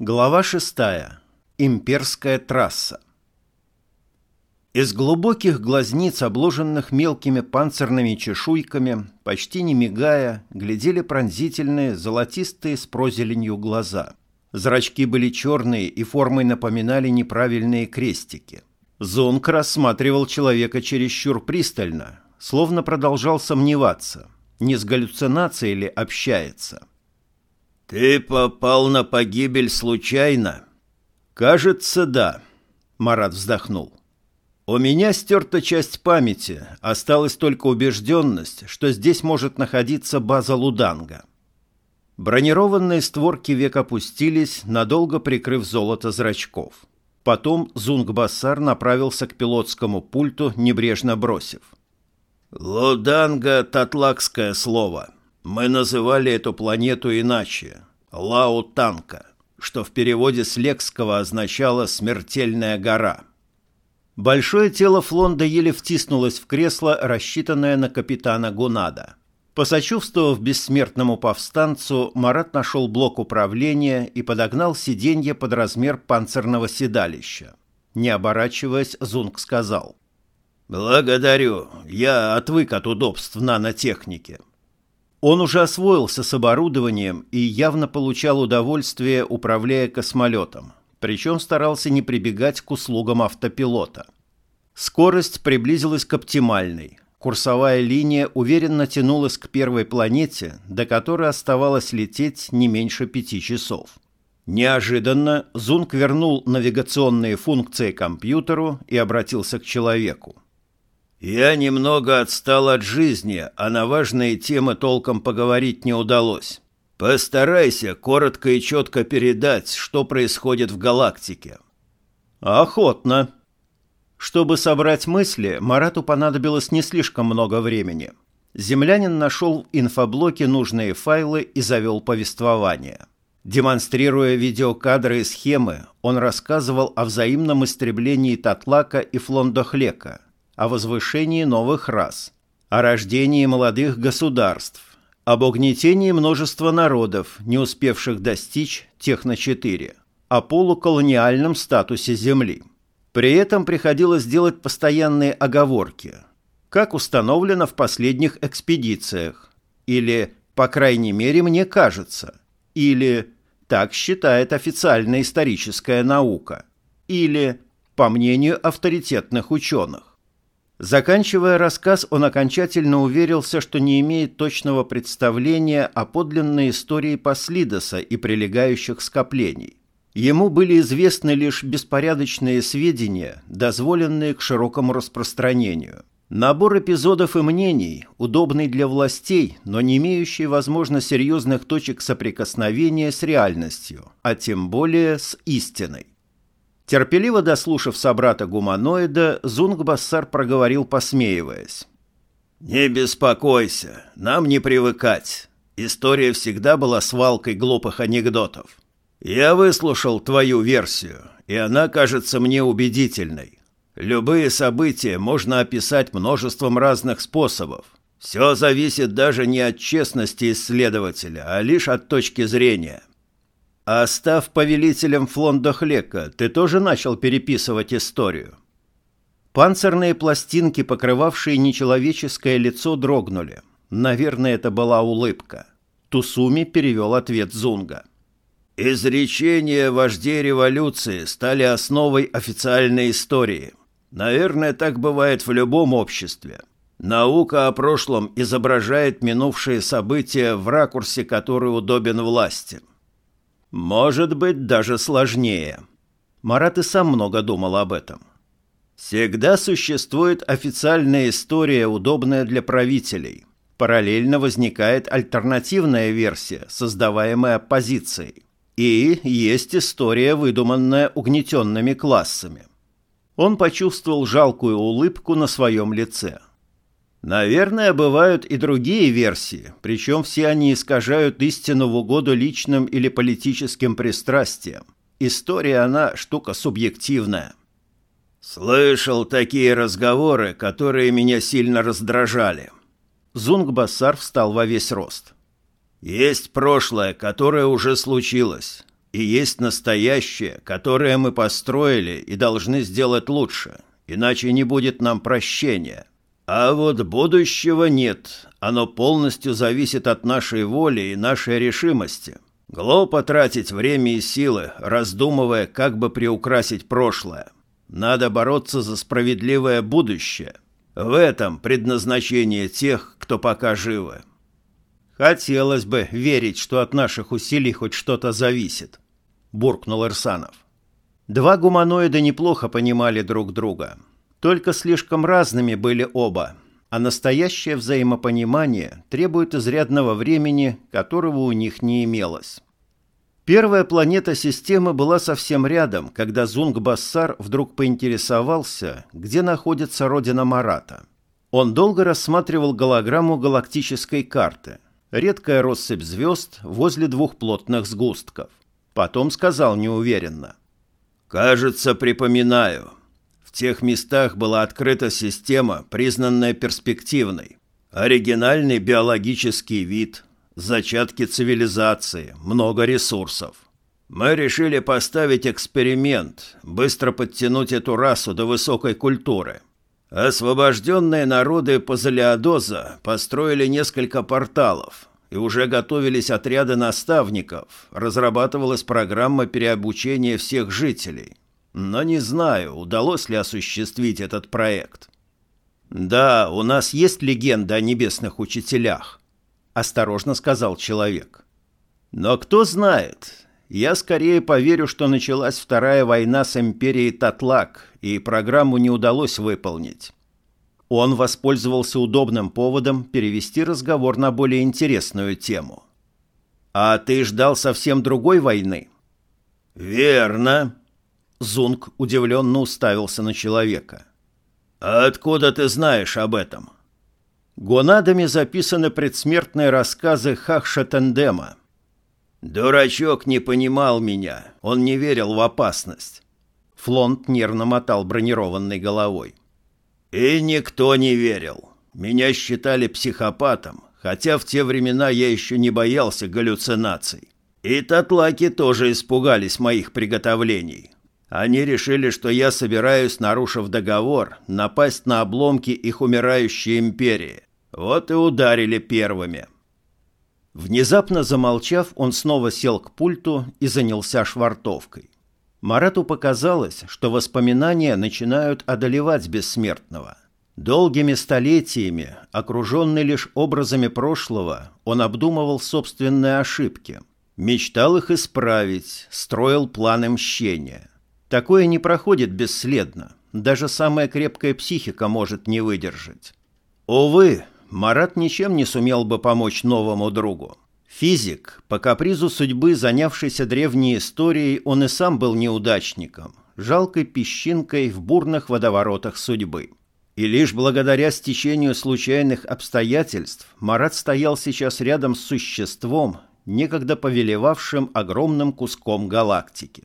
Глава 6. Имперская трасса. Из глубоких глазниц, обложенных мелкими панцирными чешуйками, почти не мигая, глядели пронзительные, золотистые с прозеленью глаза. Зрачки были черные и формой напоминали неправильные крестики. Зонг рассматривал человека чересчур пристально, словно продолжал сомневаться, не с галлюцинацией ли общается. «Ты попал на погибель случайно?» «Кажется, да», — Марат вздохнул. «У меня стерта часть памяти, осталась только убежденность, что здесь может находиться база Луданга». Бронированные створки век опустились, надолго прикрыв золото зрачков. Потом Зунг-Бассар направился к пилотскому пульту, небрежно бросив. «Луданга — татлакское слово. Мы называли эту планету иначе – Лаутанка, что в переводе с лекского означало «смертельная гора». Большое тело Флонда еле втиснулось в кресло, рассчитанное на капитана Гунада. Посочувствовав бессмертному повстанцу, Марат нашел блок управления и подогнал сиденье под размер панцирного седалища. Не оборачиваясь, Зунг сказал. «Благодарю. Я отвык от удобств нанотехники. Он уже освоился с оборудованием и явно получал удовольствие, управляя космолетом, причем старался не прибегать к услугам автопилота. Скорость приблизилась к оптимальной. Курсовая линия уверенно тянулась к первой планете, до которой оставалось лететь не меньше пяти часов. Неожиданно Зунг вернул навигационные функции компьютеру и обратился к человеку. «Я немного отстал от жизни, а на важные темы толком поговорить не удалось. Постарайся коротко и четко передать, что происходит в галактике». «Охотно». Чтобы собрать мысли, Марату понадобилось не слишком много времени. Землянин нашел в инфоблоке нужные файлы и завел повествование. Демонстрируя видеокадры и схемы, он рассказывал о взаимном истреблении Татлака и Флондохлека – о возвышении новых рас, о рождении молодых государств, об угнетении множества народов, не успевших достичь Техно-4, о полуколониальном статусе Земли. При этом приходилось делать постоянные оговорки, как установлено в последних экспедициях, или, по крайней мере, мне кажется, или так считает официальная историческая наука, или по мнению авторитетных ученых. Заканчивая рассказ, он окончательно уверился, что не имеет точного представления о подлинной истории Паслидоса и прилегающих скоплений. Ему были известны лишь беспорядочные сведения, дозволенные к широкому распространению. Набор эпизодов и мнений, удобный для властей, но не имеющий, возможно, серьезных точек соприкосновения с реальностью, а тем более с истиной. Терпеливо дослушав собрата-гуманоида, Зунг-Бассар проговорил, посмеиваясь. «Не беспокойся, нам не привыкать. История всегда была свалкой глупых анекдотов. Я выслушал твою версию, и она кажется мне убедительной. Любые события можно описать множеством разных способов. Все зависит даже не от честности исследователя, а лишь от точки зрения. А став повелителем Флондохлека, ты тоже начал переписывать историю? Панцирные пластинки, покрывавшие нечеловеческое лицо, дрогнули. Наверное, это была улыбка. Тусуми перевел ответ Зунга. Изречения вождей революции стали основой официальной истории. Наверное, так бывает в любом обществе. Наука о прошлом изображает минувшие события в ракурсе, который удобен власти. Может быть, даже сложнее. Марат и сам много думал об этом. Всегда существует официальная история, удобная для правителей. Параллельно возникает альтернативная версия, создаваемая оппозицией. И есть история, выдуманная угнетенными классами. Он почувствовал жалкую улыбку на своем лице. Наверное, бывают и другие версии, причем все они искажают истину в угоду личным или политическим пристрастиям. История, она штука субъективная. Слышал такие разговоры, которые меня сильно раздражали. Зунг-Бассар встал во весь рост. Есть прошлое, которое уже случилось. И есть настоящее, которое мы построили и должны сделать лучше, иначе не будет нам прощения. А вот будущего нет, оно полностью зависит от нашей воли и нашей решимости. Глупо тратить время и силы, раздумывая, как бы приукрасить прошлое. Надо бороться за справедливое будущее. В этом предназначение тех, кто пока живы. Хотелось бы верить, что от наших усилий хоть что-то зависит, буркнул Ирсанов. Два гуманоида неплохо понимали друг друга. Только слишком разными были оба, а настоящее взаимопонимание требует изрядного времени, которого у них не имелось. Первая планета системы была совсем рядом, когда Зунг-Бассар вдруг поинтересовался, где находится родина Марата. Он долго рассматривал голограмму галактической карты. Редкая россыпь звезд возле двух плотных сгустков. Потом сказал неуверенно. «Кажется, припоминаю. Тех местах была открыта система, признанная перспективной. Оригинальный биологический вид, зачатки цивилизации, много ресурсов. Мы решили поставить эксперимент, быстро подтянуть эту расу до высокой культуры. Освобожденные народы Пазалиадоза построили несколько порталов, и уже готовились отряды наставников, разрабатывалась программа переобучения всех жителей. Но не знаю, удалось ли осуществить этот проект. «Да, у нас есть легенда о небесных учителях», осторожно сказал человек. Но кто знает, я скорее поверю, что началась Вторая война с империей Татлак, и программу не удалось выполнить. Он воспользовался удобным поводом перевести разговор на более интересную тему. «А ты ждал совсем другой войны?» «Верно», — Зунг удивленно уставился на человека. «А откуда ты знаешь об этом?» Гонадами записаны предсмертные рассказы Хахшатендема. «Дурачок не понимал меня, он не верил в опасность». Флонт нервно мотал бронированной головой. «И никто не верил. Меня считали психопатом, хотя в те времена я еще не боялся галлюцинаций. И татлаки тоже испугались моих приготовлений. Они решили, что я собираюсь, нарушив договор, напасть на обломки их умирающей империи. Вот и ударили первыми. Внезапно замолчав, он снова сел к пульту и занялся швартовкой. Марату показалось, что воспоминания начинают одолевать бессмертного. Долгими столетиями, окруженный лишь образами прошлого, он обдумывал собственные ошибки, мечтал их исправить, строил планы мщения. Такое не проходит бесследно, даже самая крепкая психика может не выдержать. Увы, Марат ничем не сумел бы помочь новому другу. Физик, по капризу судьбы, занявшийся древней историей, он и сам был неудачником, жалкой песчинкой в бурных водоворотах судьбы. И лишь благодаря стечению случайных обстоятельств Марат стоял сейчас рядом с существом, некогда повелевавшим огромным куском галактики.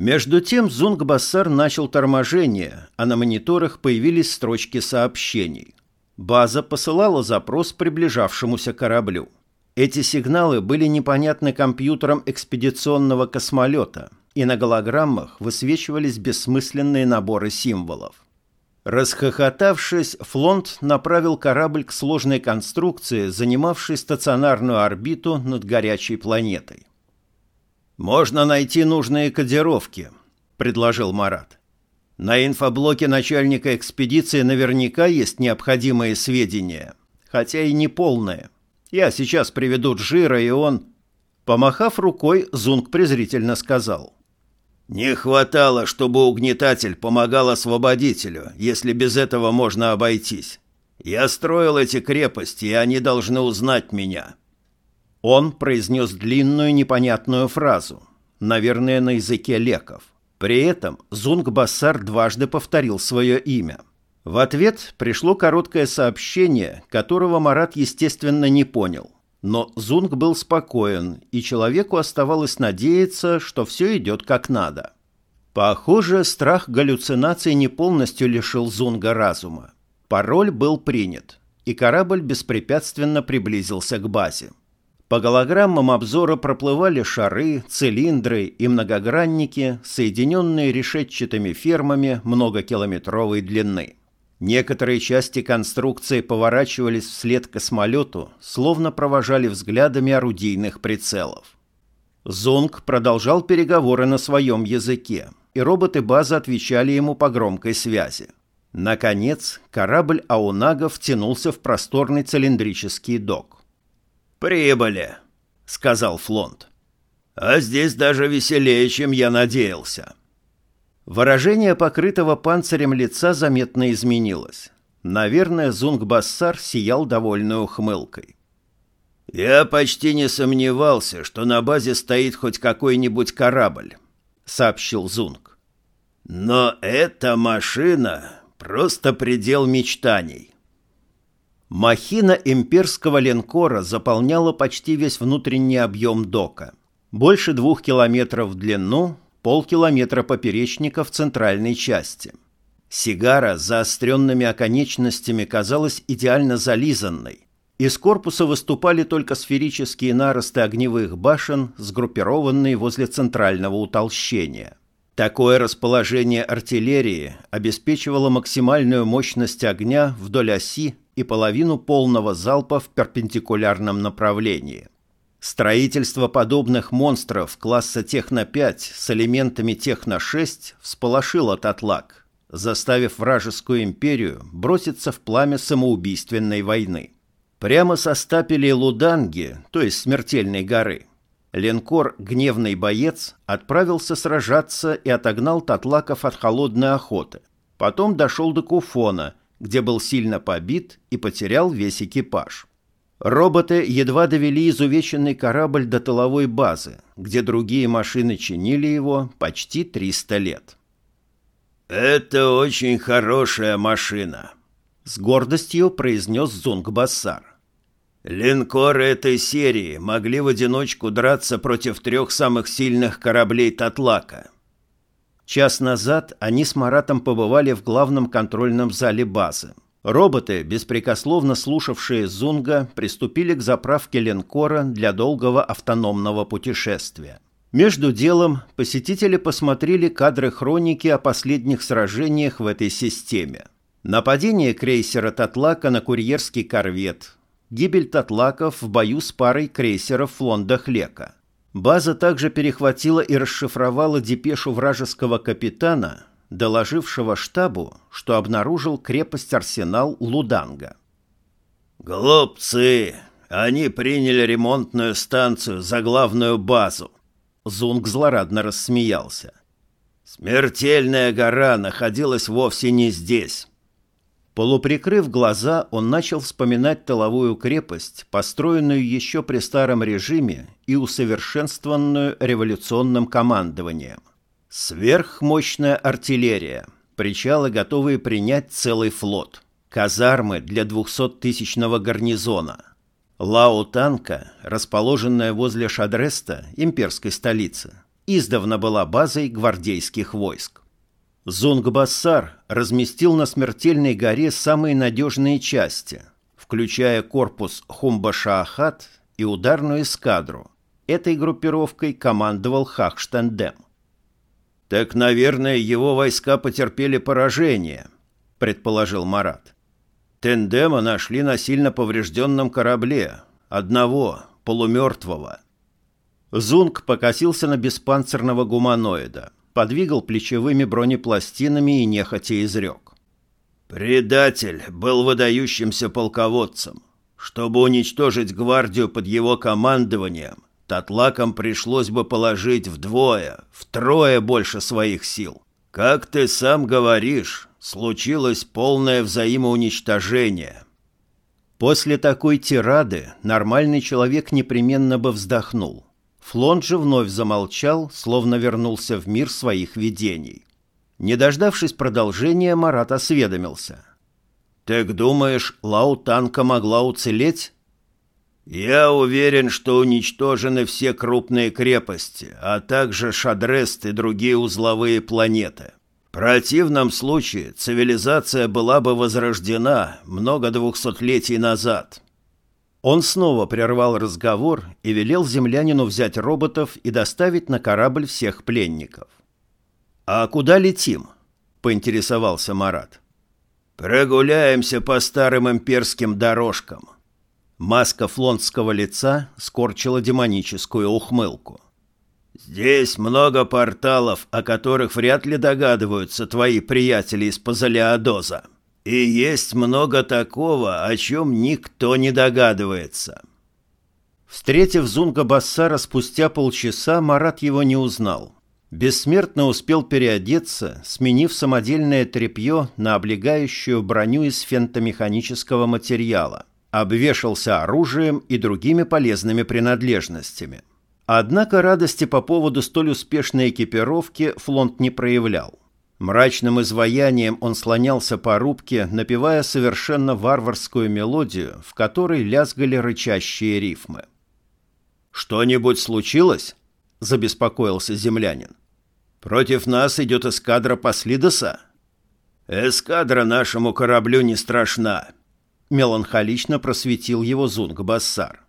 Между тем Зунг-Бассар начал торможение, а на мониторах появились строчки сообщений. База посылала запрос приближавшемуся кораблю. Эти сигналы были непонятны компьютерам экспедиционного космолета, и на голограммах высвечивались бессмысленные наборы символов. Расхохотавшись, Флонт направил корабль к сложной конструкции, занимавшей стационарную орбиту над горячей планетой. «Можно найти нужные кодировки», — предложил Марат. На инфоблоке начальника экспедиции наверняка есть необходимые сведения, хотя и не полные. Я сейчас приведу Джира, и он... Помахав рукой, Зунг презрительно сказал. «Не хватало, чтобы угнетатель помогал освободителю, если без этого можно обойтись. Я строил эти крепости, и они должны узнать меня». Он произнес длинную непонятную фразу, наверное, на языке леков. При этом Зунг-Бассар дважды повторил свое имя. В ответ пришло короткое сообщение, которого Марат, естественно, не понял. Но Зунг был спокоен, и человеку оставалось надеяться, что все идет как надо. Похоже, страх галлюцинаций не полностью лишил Зунга разума. Пароль был принят, и корабль беспрепятственно приблизился к базе. По голограммам обзора проплывали шары, цилиндры и многогранники, соединенные решетчатыми фермами многокилометровой длины. Некоторые части конструкции поворачивались вслед космолету, словно провожали взглядами орудийных прицелов. Зонг продолжал переговоры на своем языке, и роботы базы отвечали ему по громкой связи. Наконец, корабль Аунага втянулся в просторный цилиндрический док. «Прибыли», — сказал Флонт. «А здесь даже веселее, чем я надеялся». Выражение покрытого панцирем лица заметно изменилось. Наверное, Зунг-Бассар сиял довольной ухмылкой. «Я почти не сомневался, что на базе стоит хоть какой-нибудь корабль», — сообщил Зунг. «Но эта машина — просто предел мечтаний. Махина имперского линкора заполняла почти весь внутренний объем дока. Больше двух километров в длину, полкилометра поперечника в центральной части. Сигара с заостренными оконечностями казалась идеально зализанной. Из корпуса выступали только сферические наросты огневых башен, сгруппированные возле центрального утолщения. Такое расположение артиллерии обеспечивало максимальную мощность огня вдоль оси и половину полного залпа в перпендикулярном направлении. Строительство подобных монстров класса Техно-5 с элементами Техно-6 всполошило Татлак, заставив вражескую империю броситься в пламя самоубийственной войны. Прямо со стапелей Луданги, то есть Смертельной горы, линкор «Гневный боец» отправился сражаться и отогнал Татлаков от холодной охоты. Потом дошел до Куфона – где был сильно побит и потерял весь экипаж. Роботы едва довели изувеченный корабль до тыловой базы, где другие машины чинили его почти 300 лет. «Это очень хорошая машина», — с гордостью произнес Зунг-Бассар. «Линкоры этой серии могли в одиночку драться против трех самых сильных кораблей Татлака. Час назад они с Маратом побывали в главном контрольном зале базы. Роботы, беспрекословно слушавшие Зунга, приступили к заправке линкора для долгого автономного путешествия. Между делом посетители посмотрели кадры хроники о последних сражениях в этой системе. Нападение крейсера «Татлака» на курьерский корвет, гибель «Татлаков» в бою с парой крейсеров «Флонда Хлека – База также перехватила и расшифровала депешу вражеского капитана, доложившего штабу, что обнаружил крепость-арсенал Луданга. «Глупцы! Они приняли ремонтную станцию за главную базу!» Зунг злорадно рассмеялся. «Смертельная гора находилась вовсе не здесь. Полуприкрыв глаза, он начал вспоминать тыловую крепость, построенную еще при старом режиме и усовершенствованную революционным командованием. Сверхмощная артиллерия, причалы, готовые принять целый флот, казармы для двухсоттысячного гарнизона. Лао-танка, расположенная возле Шадреста, имперской столицы, издавна была базой гвардейских войск. Зунгбассар разместил на смертельной горе самые надежные части, включая корпус Хумбашаахат и ударную эскадру. Этой группировкой командовал Хахштендем. «Так, наверное, его войска потерпели поражение», — предположил Марат. Тендема нашли на сильно поврежденном корабле, одного, полумертвого. Зунг покосился на беспанцирного гуманоида — подвигал плечевыми бронепластинами и нехотя изрек. «Предатель был выдающимся полководцем. Чтобы уничтожить гвардию под его командованием, Татлакам пришлось бы положить вдвое, втрое больше своих сил. Как ты сам говоришь, случилось полное взаимоуничтожение». После такой тирады нормальный человек непременно бы вздохнул. Флонт же вновь замолчал, словно вернулся в мир своих видений. Не дождавшись продолжения, Марат осведомился. «Так думаешь, Лаутанка могла уцелеть?» «Я уверен, что уничтожены все крупные крепости, а также Шадрест и другие узловые планеты. В противном случае цивилизация была бы возрождена много двухсотлетий назад». Он снова прервал разговор и велел землянину взять роботов и доставить на корабль всех пленников. «А куда летим?» – поинтересовался Марат. «Прогуляемся по старым имперским дорожкам». Маска флонского лица скорчила демоническую ухмылку. «Здесь много порталов, о которых вряд ли догадываются твои приятели из Пазалиадоза. И есть много такого, о чем никто не догадывается». Встретив Зунга Бассара спустя полчаса, Марат его не узнал. Бессмертно успел переодеться, сменив самодельное тряпье на облегающую броню из фентомеханического материала, обвешался оружием и другими полезными принадлежностями. Однако радости по поводу столь успешной экипировки Флонт не проявлял. Мрачным изваянием он слонялся по рубке, напевая совершенно варварскую мелодию, в которой лязгали рычащие рифмы. «Что-нибудь случилось?» – забеспокоился землянин. «Против нас идет эскадра Паслидоса?» «Эскадра нашему кораблю не страшна», – меланхолично просветил его Зунг-Бассар.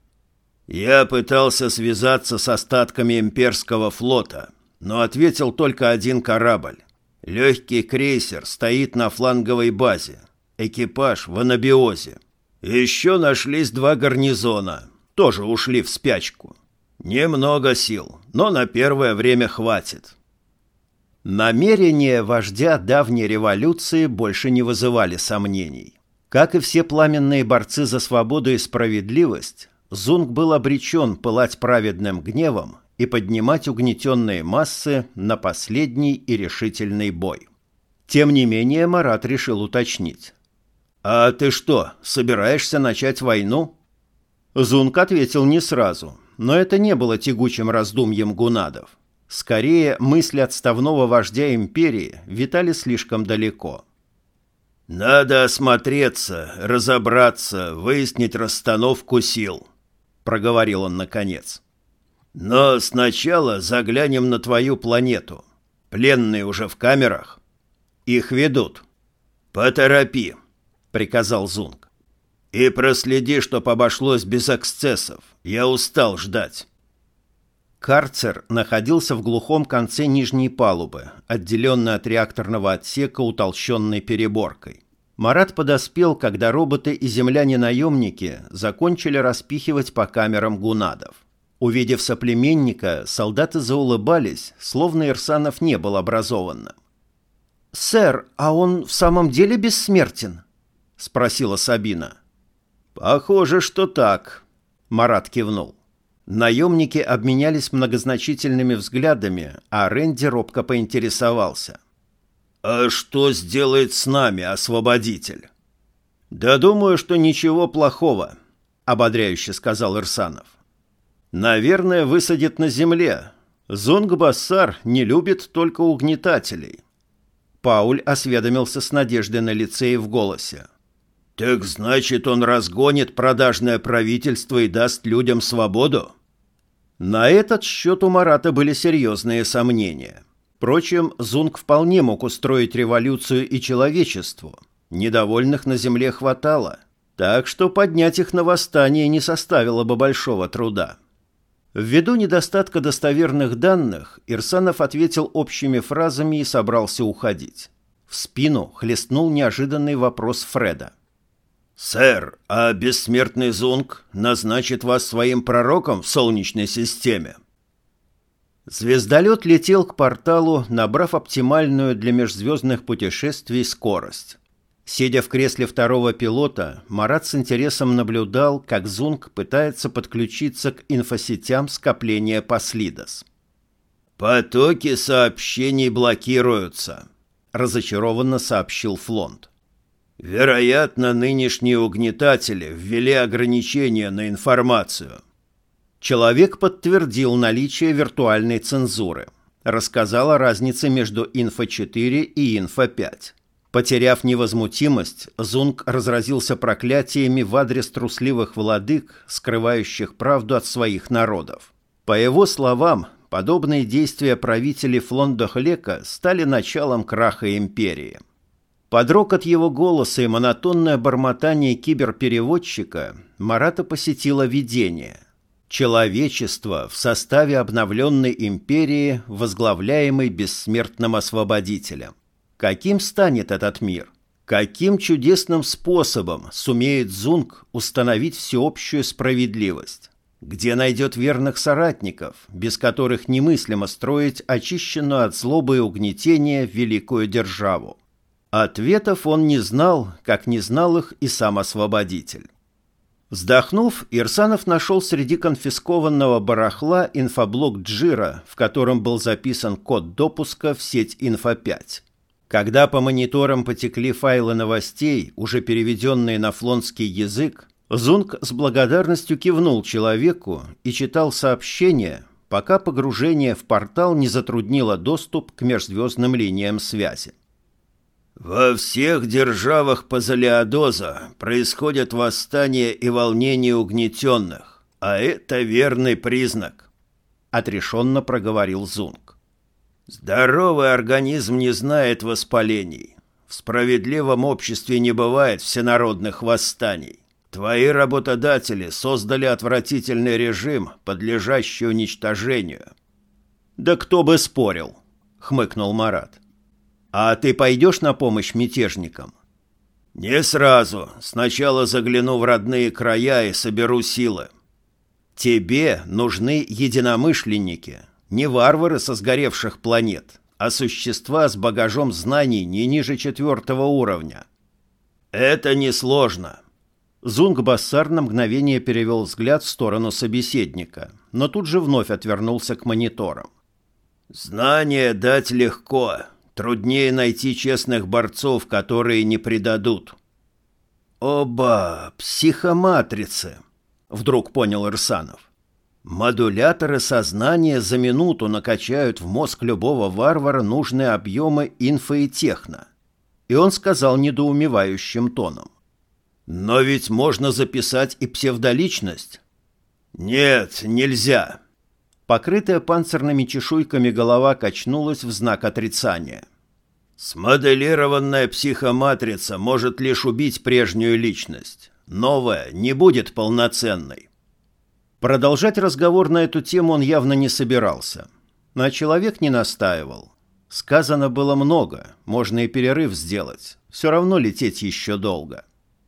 Я пытался связаться с остатками имперского флота, но ответил только один корабль. Легкий крейсер стоит на фланговой базе. Экипаж в анабиозе. Еще нашлись два гарнизона. Тоже ушли в спячку. Немного сил, но на первое время хватит. Намерения вождя давней революции больше не вызывали сомнений. Как и все пламенные борцы за свободу и справедливость, Зунг был обречен пылать праведным гневом и поднимать угнетенные массы на последний и решительный бой. Тем не менее Марат решил уточнить. «А ты что, собираешься начать войну?» Зунг ответил не сразу, но это не было тягучим раздумьем гунадов. Скорее, мысли отставного вождя империи витали слишком далеко. «Надо осмотреться, разобраться, выяснить расстановку сил», — проговорил он наконец. «Но сначала заглянем на твою планету. Пленные уже в камерах. Их ведут. Поторопи», — приказал Зунг. «И проследи, чтоб обошлось без эксцессов. Я устал ждать». Карцер находился в глухом конце нижней палубы, отделенный от реакторного отсека утолщенной переборкой. Марат подоспел, когда роботы и земляне-наемники закончили распихивать по камерам гунадов. Увидев соплеменника, солдаты заулыбались, словно Ирсанов не был образованным. «Сэр, а он в самом деле бессмертен?» — спросила Сабина. «Похоже, что так», — Марат кивнул. Наемники обменялись многозначительными взглядами, а Рэнди робко поинтересовался — «А что сделает с нами освободитель?» «Да думаю, что ничего плохого», — ободряюще сказал Ирсанов. «Наверное, высадит на земле. Зонг-Бассар не любит только угнетателей». Пауль осведомился с надеждой на лице и в голосе. «Так значит, он разгонит продажное правительство и даст людям свободу?» На этот счет у Марата были серьезные сомнения. Впрочем, Зунг вполне мог устроить революцию и человечеству. Недовольных на земле хватало, так что поднять их на восстание не составило бы большого труда. Ввиду недостатка достоверных данных, Ирсанов ответил общими фразами и собрался уходить. В спину хлестнул неожиданный вопрос Фреда. «Сэр, а бессмертный Зунг назначит вас своим пророком в Солнечной системе?» Звездолет летел к порталу, набрав оптимальную для межзвездных путешествий скорость. Сидя в кресле второго пилота, Марат с интересом наблюдал, как Зунг пытается подключиться к инфосетям скопления Паслидос. «Потоки сообщений блокируются», – разочарованно сообщил Флонт. «Вероятно, нынешние угнетатели ввели ограничения на информацию». Человек подтвердил наличие виртуальной цензуры. Рассказал о разнице между Инфо-4 и Инфо-5. Потеряв невозмутимость, Зунг разразился проклятиями в адрес трусливых владык, скрывающих правду от своих народов. По его словам, подобные действия правителей Флондохлека стали началом краха империи. Под рокот его голоса и монотонное бормотание киберпереводчика Марата посетило видение. Человечество в составе обновленной империи, возглавляемой бессмертным освободителем. Каким станет этот мир? Каким чудесным способом сумеет Зунг установить всеобщую справедливость? Где найдет верных соратников, без которых немыслимо строить очищенную от злобы и угнетения великую державу? Ответов он не знал, как не знал их и сам освободитель. Вздохнув, Ирсанов нашел среди конфискованного барахла инфоблок Джира, в котором был записан код допуска в сеть Инфо-5. Когда по мониторам потекли файлы новостей, уже переведенные на флонский язык, Зунг с благодарностью кивнул человеку и читал сообщение, пока погружение в портал не затруднило доступ к межзвездным линиям связи. Во всех державах Пазалиадоза происходят восстания и волнения угнетенных, а это верный признак, — отрешенно проговорил Зунг. Здоровый организм не знает воспалений. В справедливом обществе не бывает всенародных восстаний. Твои работодатели создали отвратительный режим, подлежащий уничтожению. «Да кто бы спорил!» — хмыкнул Марат. «А ты пойдешь на помощь мятежникам?» «Не сразу. Сначала загляну в родные края и соберу силы». «Тебе нужны единомышленники, не варвары со сгоревших планет, а существа с багажом знаний не ниже четвертого уровня». «Это несложно». Зунг Бассар на мгновение перевел взгляд в сторону собеседника, но тут же вновь отвернулся к мониторам. «Знания дать легко, Труднее найти честных борцов, которые не предадут. Оба психоматрицы, вдруг понял Ирсанов. Модуляторы сознания за минуту накачают в мозг любого варвара нужные объемы инфо и техно. И он сказал недоумевающим тоном. «Но ведь можно записать и псевдоличность». «Нет, нельзя», Покрытая панцирными чешуйками голова качнулась в знак отрицания. «Смоделированная психоматрица может лишь убить прежнюю личность. Новая не будет полноценной». Продолжать разговор на эту тему он явно не собирался. Но человек не настаивал. Сказано было много, можно и перерыв сделать. Все равно лететь еще долго.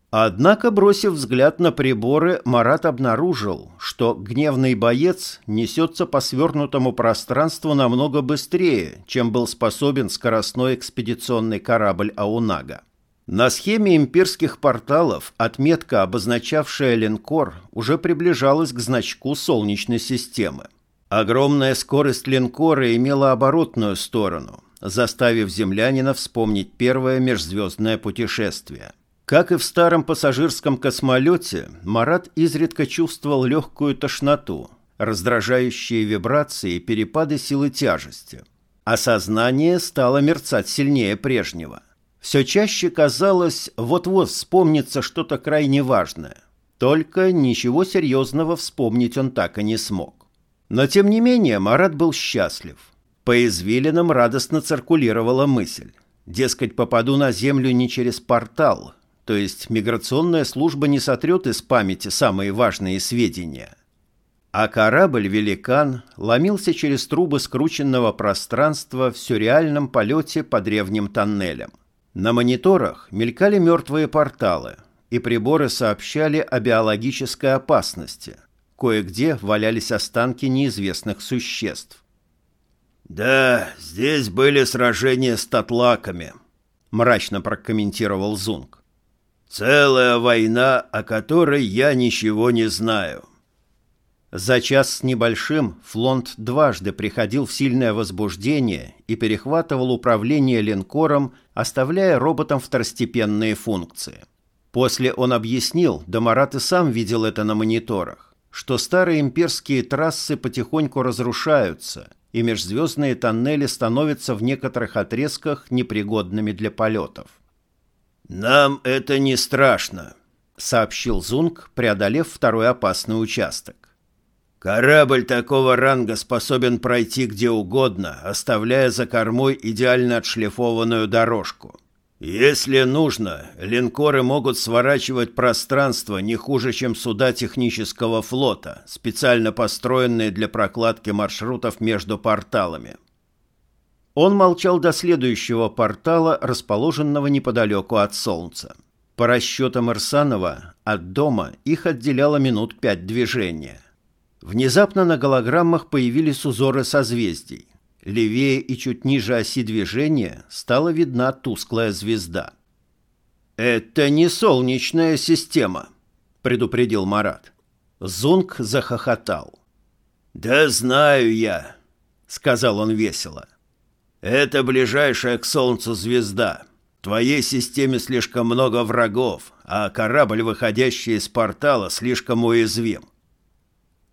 Однако, бросив взгляд на приборы, Марат обнаружил, что гневный боец несется по свернутому пространству намного быстрее, чем был способен скоростной экспедиционный корабль «Аунага». На схеме имперских порталов отметка, обозначавшая линкор, уже приближалась к значку Солнечной системы. Огромная скорость линкора имела оборотную сторону, заставив землянина вспомнить первое межзвездное путешествие – как и в старом пассажирском космолете, Марат изредка чувствовал легкую тошноту, раздражающие вибрации и перепады силы тяжести. А сознание стало мерцать сильнее прежнего. Все чаще казалось, вот-вот вспомнится что-то крайне важное. Только ничего серьезного вспомнить он так и не смог. Но тем не менее Марат был счастлив. По извилинам радостно циркулировала мысль. Дескать, попаду на Землю не через портал, то есть миграционная служба не сотрет из памяти самые важные сведения. А корабль-великан ломился через трубы скрученного пространства в сюрреальном полете по древним тоннелям. На мониторах мелькали мертвые порталы, и приборы сообщали о биологической опасности. Кое-где валялись останки неизвестных существ. «Да, здесь были сражения с татлаками», — мрачно прокомментировал Зунг. Целая война, о которой я ничего не знаю. За час с небольшим Флонт дважды приходил в сильное возбуждение и перехватывал управление линкором, оставляя роботам второстепенные функции. После он объяснил, да Марат и сам видел это на мониторах, что старые имперские трассы потихоньку разрушаются, и межзвездные тоннели становятся в некоторых отрезках непригодными для полетов. «Нам это не страшно», — сообщил Зунг, преодолев второй опасный участок. «Корабль такого ранга способен пройти где угодно, оставляя за кормой идеально отшлифованную дорожку. Если нужно, линкоры могут сворачивать пространство не хуже, чем суда технического флота, специально построенные для прокладки маршрутов между порталами. Он молчал до следующего портала, расположенного неподалеку от Солнца. По расчетам Ирсанова, от дома их отделяло минут пять движения. Внезапно на голограммах появились узоры созвездий. Левее и чуть ниже оси движения стала видна тусклая звезда. «Это не солнечная система», — предупредил Марат. Зунг захохотал. «Да знаю я», — сказал он весело. «Это ближайшая к Солнцу звезда. В твоей системе слишком много врагов, а корабль, выходящий из портала, слишком уязвим.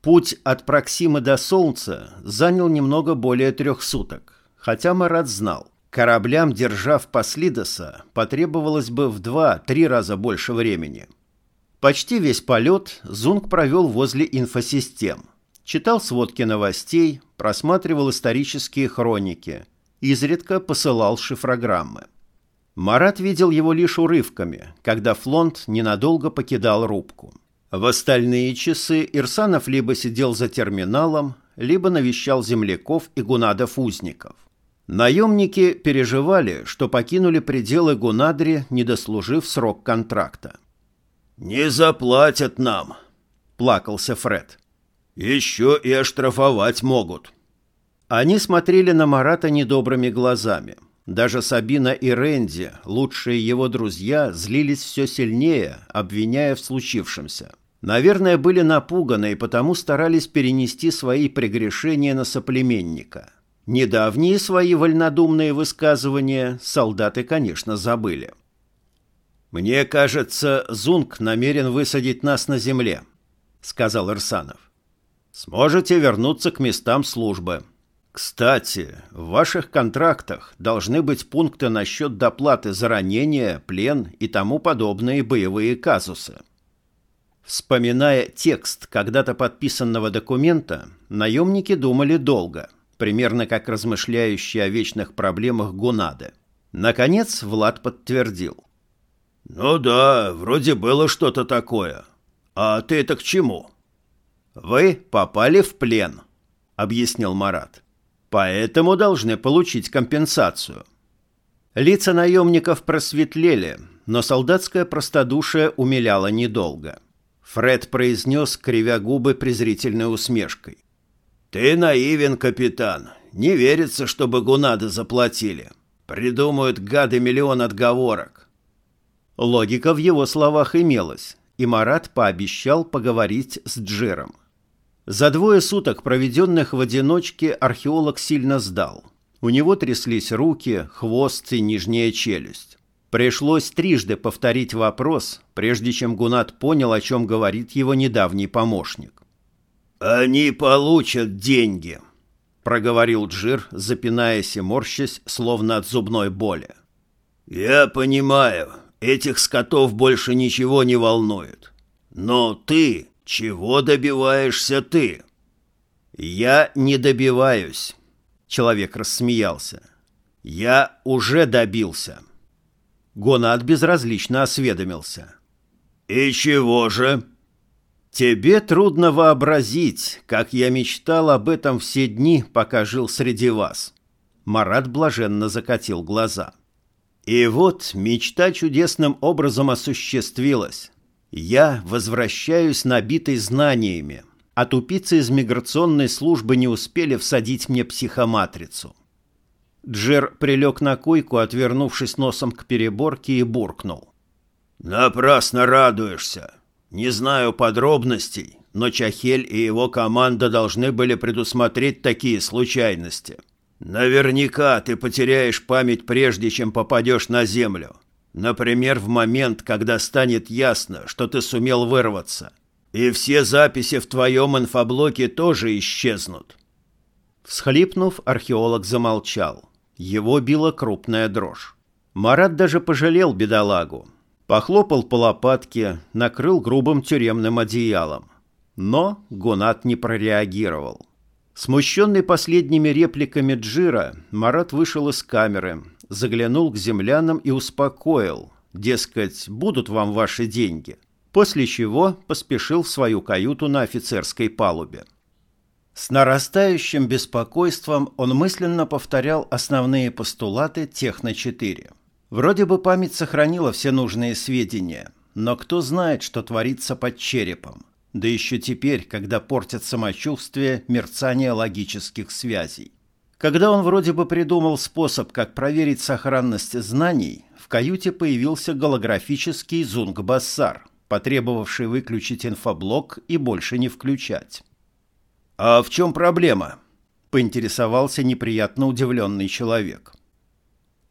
Путь от Проксимы до Солнца занял немного более трех суток, хотя Марат знал, кораблям, держав Паслидоса, потребовалось бы в два-три раза больше времени. Почти весь полет Зунг провел возле инфосистем. Читал сводки новостей, просматривал исторические хроники, изредка посылал шифрограммы. Марат видел его лишь урывками, когда Флонт ненадолго покидал рубку. В остальные часы Ирсанов либо сидел за терминалом, либо навещал земляков и гунадов-узников. Наемники переживали, что покинули пределы Гунадри, не дослужив срок контракта. «Не заплатят нам», — плакался Фред. «Еще и оштрафовать могут». Они смотрели на Марата недобрыми глазами. Даже Сабина и Рэнди, лучшие его друзья, злились все сильнее, обвиняя в случившемся. Наверное, были напуганы и потому старались перенести свои прегрешения на соплеменника. Недавние свои вольнодумные высказывания солдаты, конечно, забыли. «Мне кажется, Зунг намерен высадить нас на земле», — сказал Ирсанов. «Сможете вернуться к местам службы. Кстати, в ваших контрактах должны быть пункты насчет доплаты за ранения, плен и тому подобные боевые казусы. Вспоминая текст когда-то подписанного документа, наемники думали долго, примерно как размышляющие о вечных проблемах Гунады. Наконец Влад подтвердил. «Ну да, вроде было что-то такое. А ты это к чему?» «Вы попали в плен», — объяснил Марат. «Поэтому должны получить компенсацию». Лица наемников просветлели, но солдатское простодушие умиляло недолго. Фред произнес, кривя губы презрительной усмешкой. «Ты наивен, капитан. Не верится, чтобы гунады заплатили. Придумают гады миллион отговорок». Логика в его словах имелась, и Марат пообещал поговорить с Джером. За двое суток, проведенных в одиночке, археолог сильно сдал. У него тряслись руки, хвост и нижняя челюсть. Пришлось трижды повторить вопрос, прежде чем Гунат понял, о чем говорит его недавний помощник. «Они получат деньги», — проговорил Джир, запинаясь и морщась, словно от зубной боли. «Я понимаю, этих скотов больше ничего не волнует. Но ты, чего добиваешься ты?» «Я не добиваюсь», — человек рассмеялся. «Я уже добился». Гонат безразлично осведомился. «И чего же?» «Тебе трудно вообразить, как я мечтал об этом все дни, пока жил среди вас». Марат блаженно закатил глаза. «И вот мечта чудесным образом осуществилась. Я возвращаюсь набитый знаниями, а тупицы из миграционной службы не успели всадить мне психоматрицу. Джер прилег на койку, отвернувшись носом к переборке, и буркнул. «Напрасно радуешься. Не знаю подробностей, но Чахель и его команда должны были предусмотреть такие случайности. Наверняка ты потеряешь память прежде, чем попадешь на землю. Например, в момент, когда станет ясно, что ты сумел вырваться. И все записи в твоем инфоблоке тоже исчезнут». Всхлипнув, археолог замолчал. Его била крупная дрожь. Марат даже пожалел бедолагу. Похлопал по лопатке, накрыл грубым тюремным одеялом. Но Гунат не прореагировал. Смущенный последними репликами Джира, Марат вышел из камеры заглянул к землянам и успокоил, дескать, будут вам ваши деньги, после чего поспешил в свою каюту на офицерской палубе. С нарастающим беспокойством он мысленно повторял основные постулаты Техно-4. Вроде бы память сохранила все нужные сведения, но кто знает, что творится под черепом. Да еще теперь, когда портят самочувствие мерцание логических связей. Когда он вроде бы придумал способ, как проверить сохранность знаний, в каюте появился голографический зунг-бассар, потребовавший выключить инфоблок и больше не включать. «А в чем проблема?» – поинтересовался неприятно удивленный человек.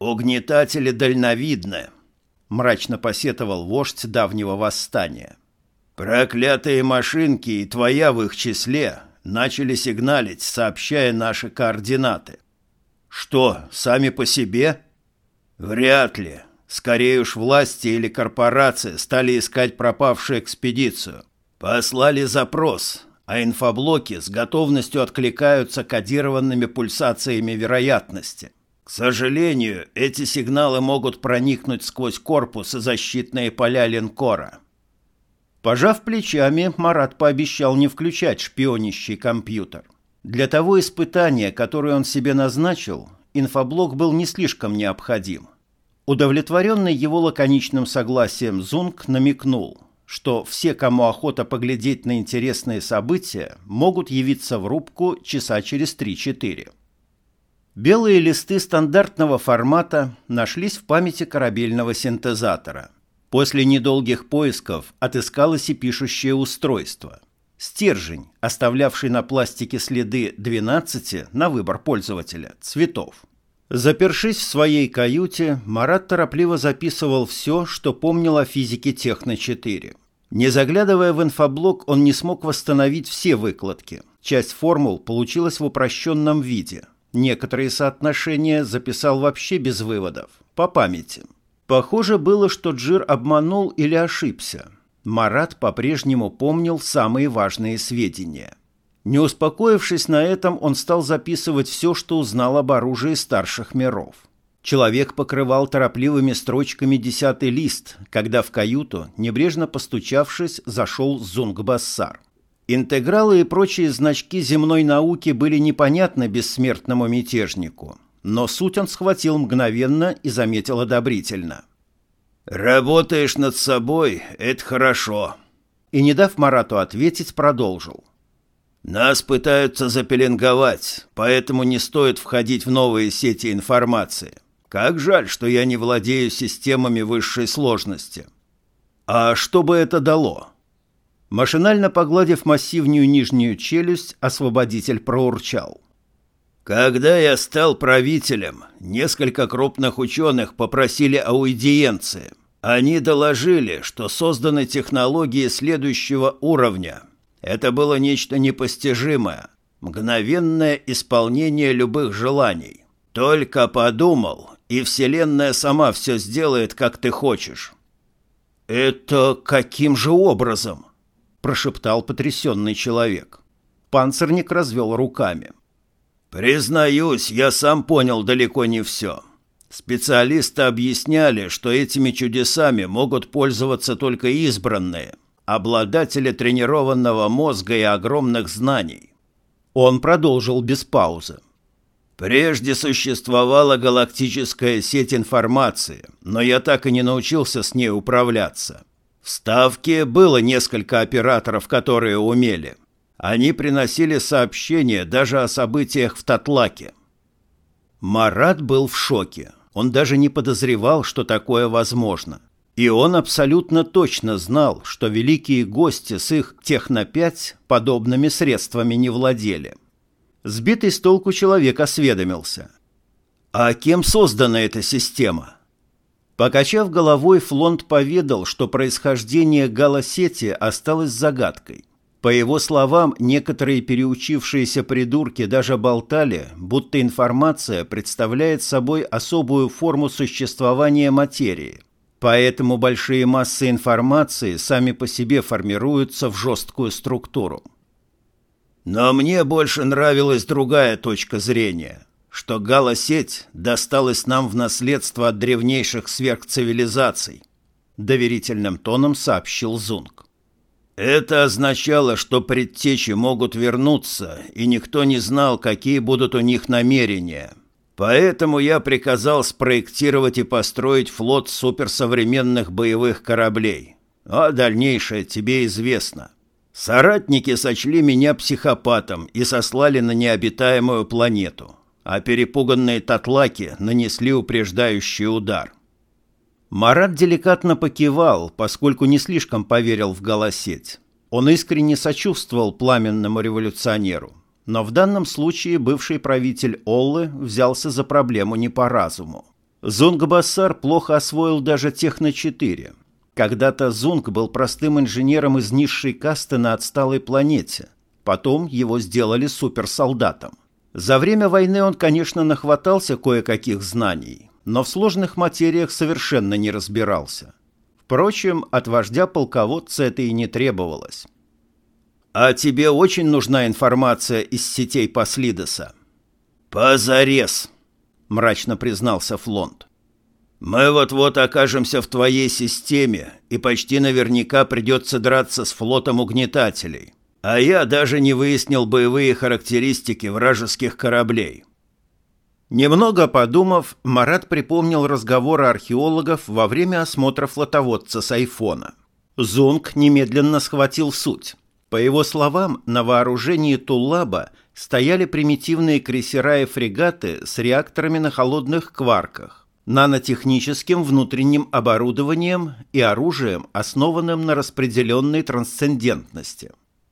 «Угнетатели дальновидны», – мрачно посетовал вождь давнего восстания. «Проклятые машинки и твоя в их числе начали сигналить, сообщая наши координаты». «Что, сами по себе?» «Вряд ли. Скорее уж власти или корпорации стали искать пропавшую экспедицию. Послали запрос, а инфоблоки с готовностью откликаются кодированными пульсациями вероятности. К сожалению, эти сигналы могут проникнуть сквозь корпус и защитные поля линкора. Пожав плечами, Марат пообещал не включать шпионящий компьютер. Для того испытания, которое он себе назначил, инфоблок был не слишком необходим. Удовлетворенный его лаконичным согласием Зунг намекнул – что все, кому охота поглядеть на интересные события, могут явиться в рубку часа через 3-4. Белые листы стандартного формата нашлись в памяти корабельного синтезатора. После недолгих поисков отыскалось и пишущее устройство. Стержень, оставлявший на пластике следы 12 на выбор пользователя цветов. Запершись в своей каюте, Марат торопливо записывал все, что помнил о физике Техно-4. Не заглядывая в инфоблок, он не смог восстановить все выкладки. Часть формул получилась в упрощенном виде. Некоторые соотношения записал вообще без выводов, по памяти. Похоже было, что Джир обманул или ошибся. Марат по-прежнему помнил самые важные сведения. Не успокоившись на этом, он стал записывать все, что узнал об оружии старших миров. Человек покрывал торопливыми строчками десятый лист, когда в каюту, небрежно постучавшись, зашел Зунгбассар. Интегралы и прочие значки земной науки были непонятны бессмертному мятежнику, но суть он схватил мгновенно и заметил одобрительно. «Работаешь над собой – это хорошо». И, не дав Марату ответить, продолжил. Нас пытаются запеленговать, поэтому не стоит входить в новые сети информации. Как жаль, что я не владею системами высшей сложности. А что бы это дало? Машинально погладив массивную нижнюю челюсть, освободитель проурчал. Когда я стал правителем, несколько крупных ученых попросили аудиенции. Они доложили, что созданы технологии следующего уровня – это было нечто непостижимое, мгновенное исполнение любых желаний. Только подумал, и Вселенная сама все сделает, как ты хочешь. «Это каким же образом?» – прошептал потрясенный человек. Панцирник развел руками. «Признаюсь, я сам понял далеко не все. Специалисты объясняли, что этими чудесами могут пользоваться только избранные – обладателя тренированного мозга и огромных знаний. Он продолжил без паузы. Прежде существовала галактическая сеть информации, но я так и не научился с ней управляться. В Ставке было несколько операторов, которые умели. Они приносили сообщения даже о событиях в Татлаке. Марат был в шоке. Он даже не подозревал, что такое возможно. И он абсолютно точно знал, что великие гости с их техно-5 подобными средствами не владели. Сбитый с толку человек осведомился. «А кем создана эта система?» Покачав головой, Флонт поведал, что происхождение галосети осталось загадкой. По его словам, некоторые переучившиеся придурки даже болтали, будто информация представляет собой особую форму существования материи – Поэтому большие массы информации сами по себе формируются в жесткую структуру. Но мне больше нравилась другая точка зрения. что галосеть досталась нам в наследство от древнейших сверхцивилизаций, доверительным тоном сообщил Зунг. Это означало, что предтечи могут вернуться, и никто не знал, какие будут у них намерения. Поэтому я приказал спроектировать и построить флот суперсовременных боевых кораблей. А дальнейшее тебе известно. Соратники сочли меня психопатом и сослали на необитаемую планету, а перепуганные татлаки нанесли упреждающий удар. Марат деликатно покивал, поскольку не слишком поверил в голосеть. Он искренне сочувствовал пламенному революционеру. Но в данном случае бывший правитель Оллы взялся за проблему не по разуму. Зунгбассар плохо освоил даже Техно-4. Когда-то Зунг был простым инженером из низшей касты на отсталой планете. Потом его сделали суперсолдатом. За время войны он, конечно, нахватался кое-каких знаний, но в сложных материях совершенно не разбирался. Впрочем, от вождя полководца это и не требовалось. «А тебе очень нужна информация из сетей Паслидоса?» «Позарез», — мрачно признался Флонт. «Мы вот-вот окажемся в твоей системе, и почти наверняка придется драться с флотом угнетателей. А я даже не выяснил боевые характеристики вражеских кораблей». Немного подумав, Марат припомнил разговоры археологов во время осмотра флотоводца с айфона. Зунг немедленно схватил суть. По его словам, на вооружении Туллаба стояли примитивные крейсера и фрегаты с реакторами на холодных кварках, нанотехническим внутренним оборудованием и оружием, основанным на распределенной трансцендентности.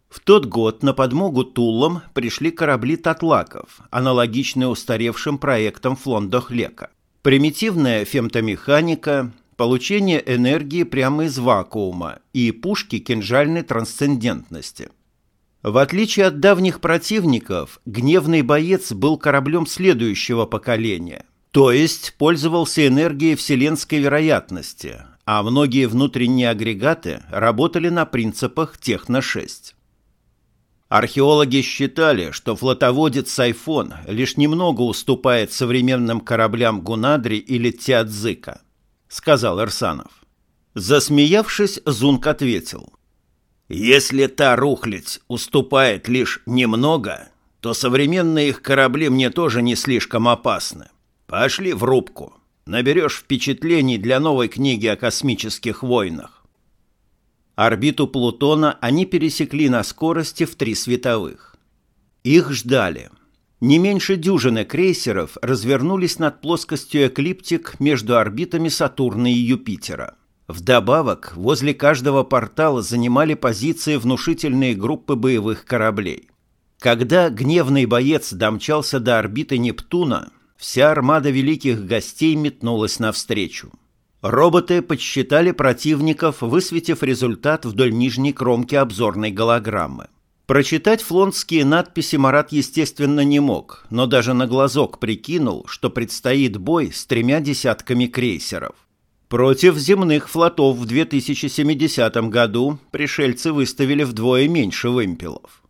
В тот год на подмогу Тулам пришли корабли татлаков, аналогичные устаревшим проектам Флондохлека. Примитивная фемтомеханика, получение энергии прямо из вакуума и пушки кинжальной трансцендентности. В отличие от давних противников, гневный боец был кораблем следующего поколения, то есть пользовался энергией вселенской вероятности, а многие внутренние агрегаты работали на принципах Техно-6. Археологи считали, что флотоводец Сайфон лишь немного уступает современным кораблям Гунадри или Тиадзыка, сказал Эрсанов. Засмеявшись, Зунк ответил. «Если та рухлядь уступает лишь немного, то современные их корабли мне тоже не слишком опасны. Пошли в рубку. Наберешь впечатлений для новой книги о космических войнах. Орбиту Плутона они пересекли на скорости в три световых. Их ждали. Не меньше дюжины крейсеров развернулись над плоскостью эклиптик между орбитами Сатурна и Юпитера. Вдобавок, возле каждого портала занимали позиции внушительные группы боевых кораблей. Когда гневный боец домчался до орбиты Нептуна, вся армада великих гостей метнулась навстречу. Роботы подсчитали противников, высветив результат вдоль нижней кромки обзорной голограммы. Прочитать флонские надписи Марат, естественно, не мог, но даже на глазок прикинул, что предстоит бой с тремя десятками крейсеров. Против земных флотов в 2070 году пришельцы выставили вдвое меньше вымпелов.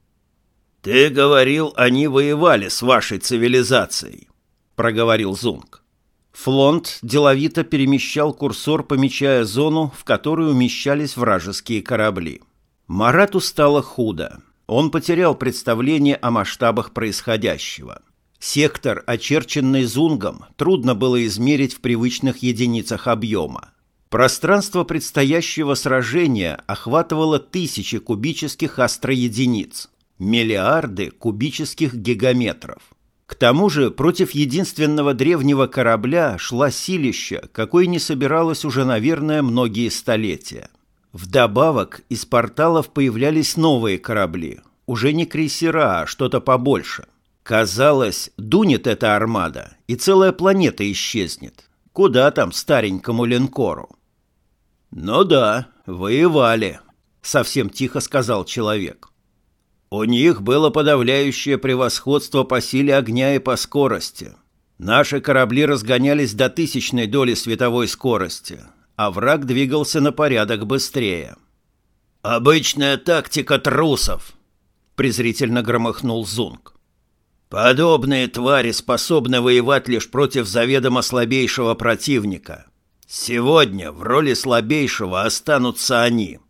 «Ты говорил, они воевали с вашей цивилизацией», — проговорил Зунг. Флонт деловито перемещал курсор, помечая зону, в которую умещались вражеские корабли. Марату стало худо. Он потерял представление о масштабах происходящего. Сектор, очерченный зунгом, трудно было измерить в привычных единицах объема. Пространство предстоящего сражения охватывало тысячи кубических астроединиц, миллиарды кубических гигаметров – к тому же против единственного древнего корабля шла силища, какой не собиралось уже, наверное, многие столетия. Вдобавок из порталов появлялись новые корабли, уже не крейсера, а что-то побольше. Казалось, дунет эта армада, и целая планета исчезнет. Куда там старенькому линкору? «Ну да, воевали», — совсем тихо сказал человек. У них было подавляющее превосходство по силе огня и по скорости. Наши корабли разгонялись до тысячной доли световой скорости, а враг двигался на порядок быстрее. «Обычная тактика трусов», — презрительно громыхнул Зунг. Подобные твари способны воевать лишь против заведомо слабейшего противника. Сегодня в роли слабейшего останутся они.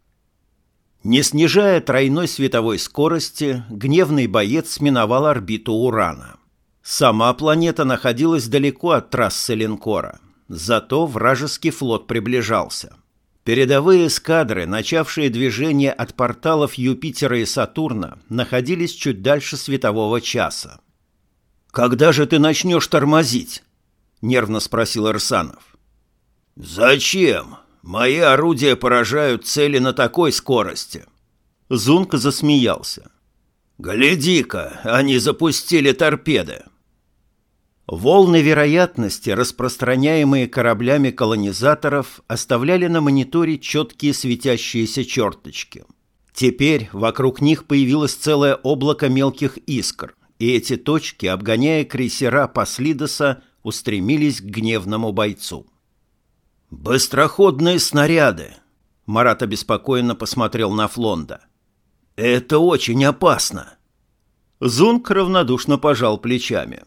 Не снижая тройной световой скорости, гневный боец миновал орбиту Урана. Сама планета находилась далеко от трассы линкора, зато вражеский флот приближался. Передовые эскадры, начавшие движение от порталов Юпитера и Сатурна, находились чуть дальше светового часа. «Когда же ты начнешь тормозить?» — нервно спросил Ирсанов. «Зачем? Мои орудия поражают цели на такой скорости». Зунка засмеялся. «Гляди-ка, они запустили торпеды». Волны вероятности, распространяемые кораблями колонизаторов, оставляли на мониторе четкие светящиеся черточки. Теперь вокруг них появилось целое облако мелких искр и эти точки, обгоняя крейсера Паслидоса, устремились к гневному бойцу. «Быстроходные снаряды!» Марат обеспокоенно посмотрел на Флонда. «Это очень опасно!» Зунг равнодушно пожал плечами.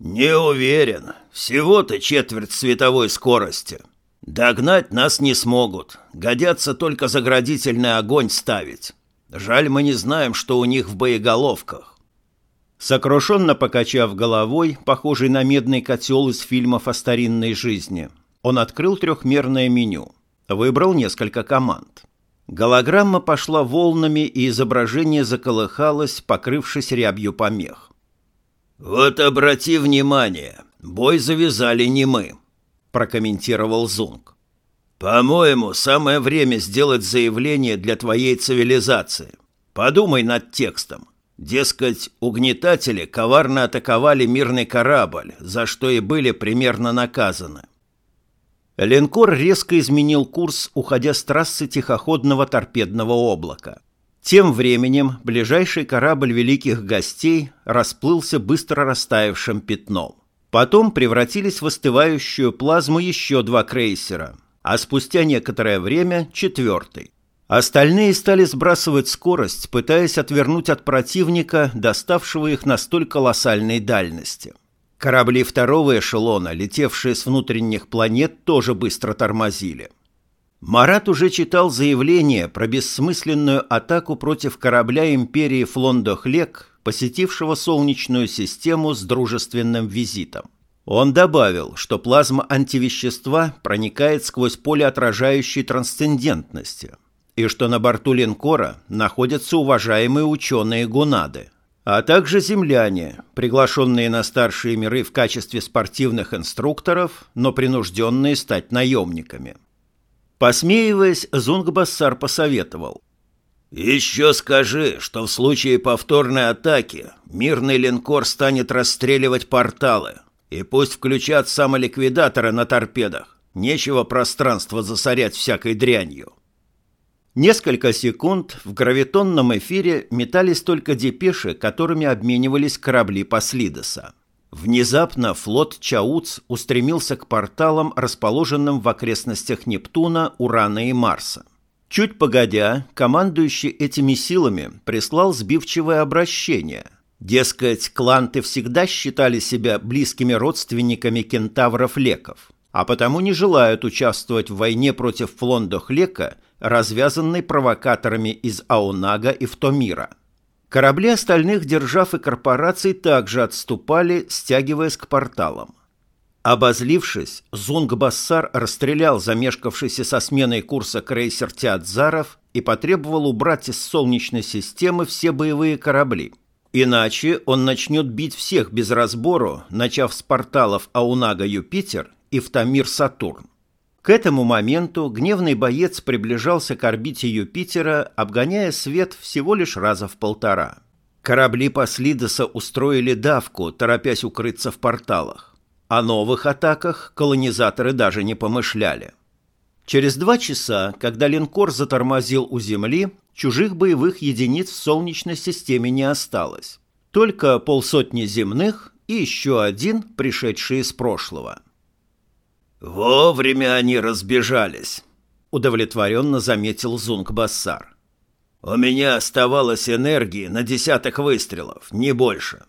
«Не уверен. Всего-то четверть световой скорости. Догнать нас не смогут. Годятся только заградительный огонь ставить. Жаль, мы не знаем, что у них в боеголовках. Сокрушенно покачав головой, похожий на медный котел из фильмов о старинной жизни, он открыл трехмерное меню, выбрал несколько команд. Голограмма пошла волнами, и изображение заколыхалось, покрывшись рябью помех. «Вот обрати внимание, бой завязали не мы», – прокомментировал Зунг. «По-моему, самое время сделать заявление для твоей цивилизации. Подумай над текстом. Дескать, угнетатели коварно атаковали мирный корабль, за что и были примерно наказаны. Линкор резко изменил курс, уходя с трассы тихоходного торпедного облака. Тем временем ближайший корабль великих гостей расплылся быстро растаявшим пятном. Потом превратились в остывающую плазму еще два крейсера, а спустя некоторое время четвертый. Остальные стали сбрасывать скорость, пытаясь отвернуть от противника, доставшего их на столь колоссальной дальности. Корабли второго эшелона, летевшие с внутренних планет, тоже быстро тормозили. Марат уже читал заявление про бессмысленную атаку против корабля империи Флондохлек, посетившего Солнечную систему с дружественным визитом. Он добавил, что плазма антивещества проникает сквозь поле отражающей трансцендентности – и что на борту линкора находятся уважаемые ученые Гунады, а также земляне, приглашенные на старшие миры в качестве спортивных инструкторов, но принужденные стать наемниками. Посмеиваясь, Зунгбассар посоветовал. «Еще скажи, что в случае повторной атаки мирный линкор станет расстреливать порталы, и пусть включат самоликвидаторы на торпедах. Нечего пространство засорять всякой дрянью». Несколько секунд в гравитонном эфире метались только депеши, которыми обменивались корабли Паслидоса. Внезапно флот Чауц устремился к порталам, расположенным в окрестностях Нептуна, Урана и Марса. Чуть погодя, командующий этими силами прислал сбивчивое обращение. Дескать, кланты всегда считали себя близкими родственниками кентавров-леков, а потому не желают участвовать в войне против Флондох-Лека – развязанной провокаторами из Аунага и Втомира. Корабли остальных держав и корпораций также отступали, стягиваясь к порталам. Обозлившись, Зунг-Бассар расстрелял замешкавшийся со сменой курса крейсер Театзаров и потребовал убрать из Солнечной системы все боевые корабли. Иначе он начнет бить всех без разбору, начав с порталов Аунага-Юпитер и Втомир-Сатурн. К этому моменту гневный боец приближался к орбите Юпитера, обгоняя свет всего лишь раза в полтора. Корабли Паслидоса устроили давку, торопясь укрыться в порталах. О новых атаках колонизаторы даже не помышляли. Через два часа, когда линкор затормозил у Земли, чужих боевых единиц в Солнечной системе не осталось. Только полсотни земных и еще один, пришедший из прошлого – «Вовремя они разбежались», — удовлетворенно заметил Зунг-Бассар. «У меня оставалось энергии на десяток выстрелов, не больше».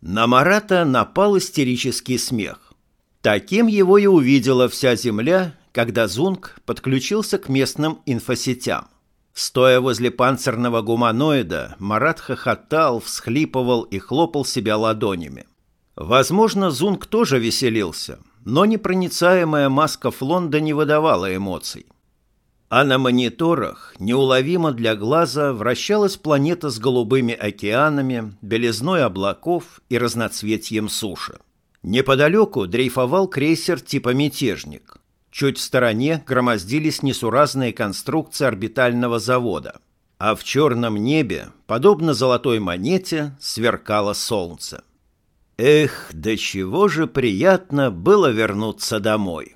На Марата напал истерический смех. Таким его и увидела вся земля, когда Зунг подключился к местным инфосетям. Стоя возле панцирного гуманоида, Марат хохотал, всхлипывал и хлопал себя ладонями. Возможно, Зунг тоже веселился, но непроницаемая маска Флонда не выдавала эмоций. А на мониторах неуловимо для глаза вращалась планета с голубыми океанами, белизной облаков и разноцветием суши. Неподалеку дрейфовал крейсер типа «Мятежник». Чуть в стороне громоздились несуразные конструкции орбитального завода, а в черном небе, подобно золотой монете, сверкало солнце. Эх, до чего же приятно было вернуться домой!